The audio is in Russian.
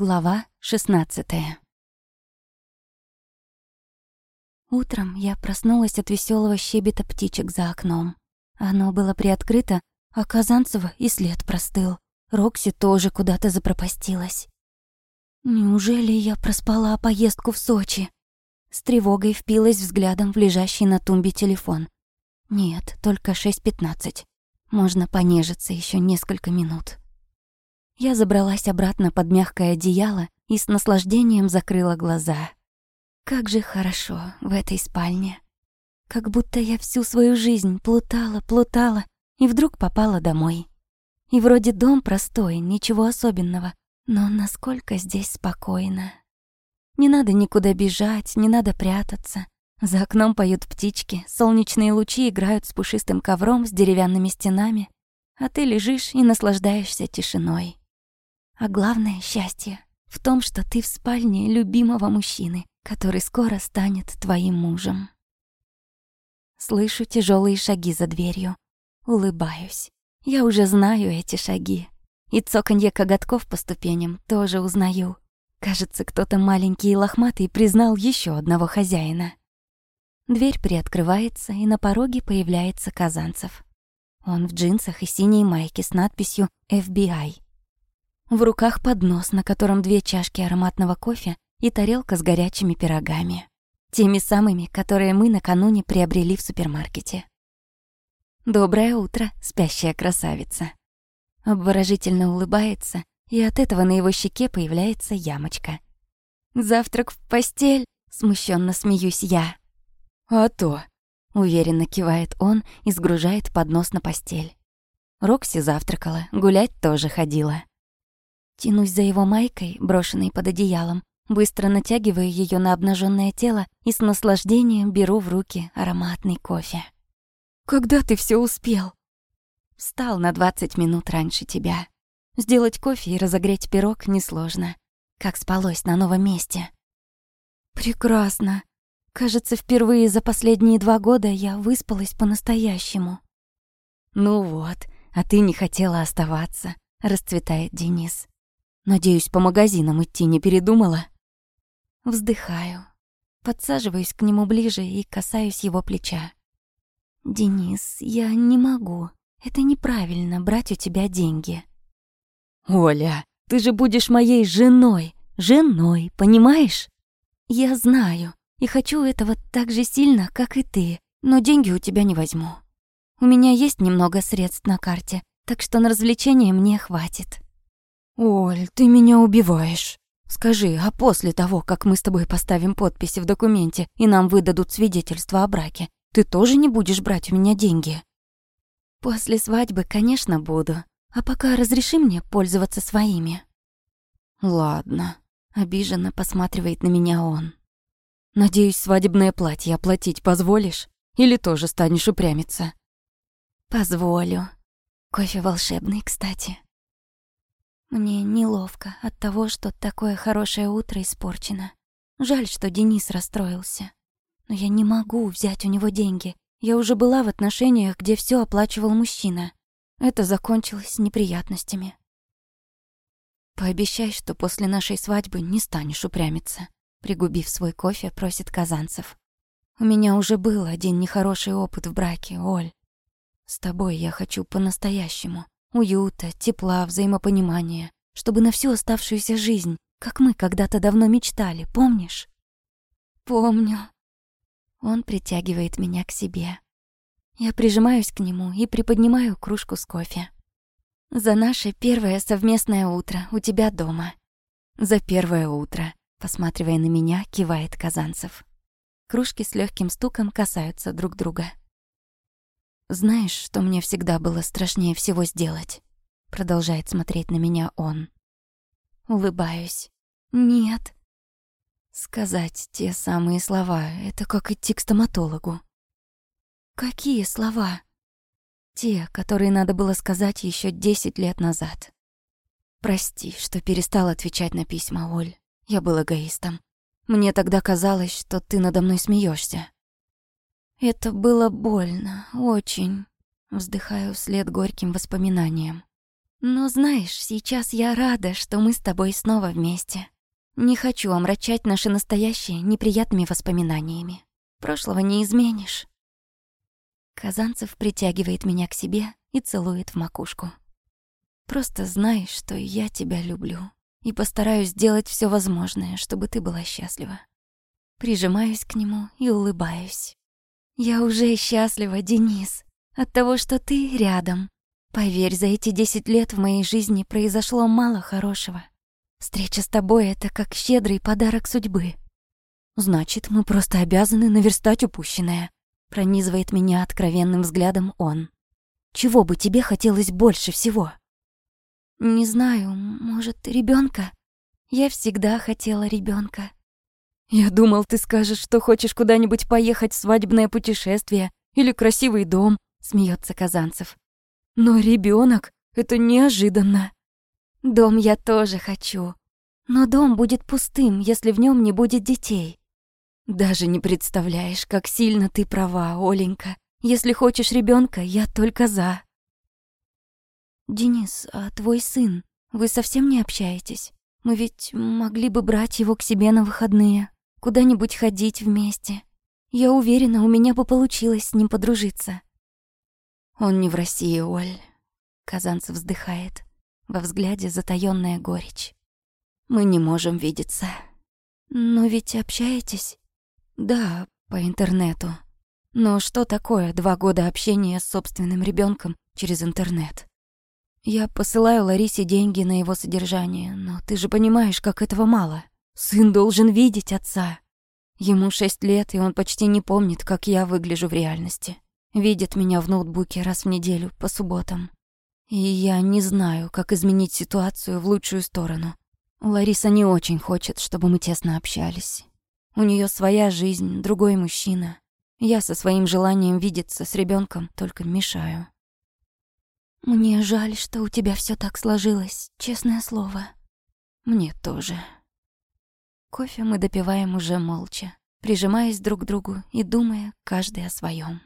Глава 16 Утром я проснулась от веселого щебета птичек за окном. Оно было приоткрыто, а Казанцева и след простыл. Рокси тоже куда-то запропастилась. Неужели я проспала поездку в Сочи? С тревогой впилась взглядом в лежащий на тумбе телефон. Нет, только 6.15. Можно понежиться еще несколько минут. Я забралась обратно под мягкое одеяло и с наслаждением закрыла глаза. Как же хорошо в этой спальне. Как будто я всю свою жизнь плутала, плутала и вдруг попала домой. И вроде дом простой, ничего особенного, но насколько здесь спокойно. Не надо никуда бежать, не надо прятаться. За окном поют птички, солнечные лучи играют с пушистым ковром с деревянными стенами, а ты лежишь и наслаждаешься тишиной. А главное счастье в том, что ты в спальне любимого мужчины, который скоро станет твоим мужем. Слышу тяжелые шаги за дверью. Улыбаюсь. Я уже знаю эти шаги. И цоканье коготков по ступеням тоже узнаю. Кажется, кто-то маленький и лохматый признал еще одного хозяина. Дверь приоткрывается, и на пороге появляется Казанцев. Он в джинсах и синей майке с надписью FBI. В руках поднос, на котором две чашки ароматного кофе и тарелка с горячими пирогами. Теми самыми, которые мы накануне приобрели в супермаркете. «Доброе утро, спящая красавица!» Обворожительно улыбается, и от этого на его щеке появляется ямочка. «Завтрак в постель!» — смущенно смеюсь я. «А то!» — уверенно кивает он и сгружает поднос на постель. Рокси завтракала, гулять тоже ходила. Тянусь за его майкой, брошенной под одеялом, быстро натягиваю ее на обнаженное тело и с наслаждением беру в руки ароматный кофе. «Когда ты все успел?» «Встал на 20 минут раньше тебя. Сделать кофе и разогреть пирог несложно. Как спалось на новом месте». «Прекрасно. Кажется, впервые за последние два года я выспалась по-настоящему. Ну вот, а ты не хотела оставаться, расцветает Денис. Надеюсь, по магазинам идти не передумала? Вздыхаю. Подсаживаюсь к нему ближе и касаюсь его плеча. «Денис, я не могу. Это неправильно, брать у тебя деньги». «Оля, ты же будешь моей женой. Женой, понимаешь?» «Я знаю и хочу этого так же сильно, как и ты, но деньги у тебя не возьму. У меня есть немного средств на карте, так что на развлечения мне хватит». «Оль, ты меня убиваешь. Скажи, а после того, как мы с тобой поставим подписи в документе и нам выдадут свидетельство о браке, ты тоже не будешь брать у меня деньги?» «После свадьбы, конечно, буду. А пока разреши мне пользоваться своими». «Ладно», — обиженно посматривает на меня он. Надеюсь, свадебное платье оплатить позволишь? Или тоже станешь упрямиться? Позволю. Кофе волшебный, кстати. Мне неловко от того, что такое хорошее утро испорчено. Жаль, что Денис расстроился. Но я не могу взять у него деньги. Я уже была в отношениях, где все оплачивал мужчина. Это закончилось неприятностями. Пообещай, что после нашей свадьбы не станешь упрямиться. Пригубив свой кофе, просит Казанцев. «У меня уже был один нехороший опыт в браке, Оль. С тобой я хочу по-настоящему. Уюта, тепла, взаимопонимания. Чтобы на всю оставшуюся жизнь, как мы когда-то давно мечтали, помнишь?» «Помню». Он притягивает меня к себе. Я прижимаюсь к нему и приподнимаю кружку с кофе. «За наше первое совместное утро у тебя дома». «За первое утро», Посматривая на меня, кивает Казанцев. Кружки с легким стуком касаются друг друга. «Знаешь, что мне всегда было страшнее всего сделать?» Продолжает смотреть на меня он. Улыбаюсь. «Нет». Сказать те самые слова — это как идти к стоматологу. «Какие слова?» Те, которые надо было сказать еще десять лет назад. «Прости, что перестал отвечать на письма, Оль. Я был эгоистом. Мне тогда казалось, что ты надо мной смеешься. Это было больно, очень. Вздыхаю вслед горьким воспоминаниям. Но знаешь, сейчас я рада, что мы с тобой снова вместе. Не хочу омрачать наши настоящие неприятными воспоминаниями. Прошлого не изменишь. Казанцев притягивает меня к себе и целует в макушку. Просто знай, что я тебя люблю и постараюсь сделать все возможное, чтобы ты была счастлива. Прижимаюсь к нему и улыбаюсь. Я уже счастлива, Денис, от того, что ты рядом. Поверь, за эти десять лет в моей жизни произошло мало хорошего. Встреча с тобой — это как щедрый подарок судьбы. Значит, мы просто обязаны наверстать упущенное. Пронизывает меня откровенным взглядом он. Чего бы тебе хотелось больше всего? Не знаю, может, ребенка? Я всегда хотела ребенка. Я думал, ты скажешь, что хочешь куда-нибудь поехать в свадебное путешествие или красивый дом, смеется Казанцев. Но ребенок это неожиданно. Дом я тоже хочу. Но дом будет пустым, если в нем не будет детей. Даже не представляешь, как сильно ты права, Оленька. Если хочешь ребенка, я только за. «Денис, а твой сын? Вы совсем не общаетесь? Мы ведь могли бы брать его к себе на выходные, куда-нибудь ходить вместе. Я уверена, у меня бы получилось с ним подружиться». «Он не в России, Оль», — Казанцев вздыхает. Во взгляде затаённая горечь. «Мы не можем видеться». «Но ведь общаетесь?» «Да, по интернету. Но что такое два года общения с собственным ребенком через интернет?» Я посылаю Ларисе деньги на его содержание, но ты же понимаешь, как этого мало. Сын должен видеть отца. Ему шесть лет, и он почти не помнит, как я выгляжу в реальности. Видит меня в ноутбуке раз в неделю, по субботам. И я не знаю, как изменить ситуацию в лучшую сторону. Лариса не очень хочет, чтобы мы тесно общались. У нее своя жизнь, другой мужчина. Я со своим желанием видеться с ребенком только мешаю. Мне жаль, что у тебя все так сложилось, честное слово. Мне тоже. Кофе мы допиваем уже молча, прижимаясь друг к другу и думая каждый о своем.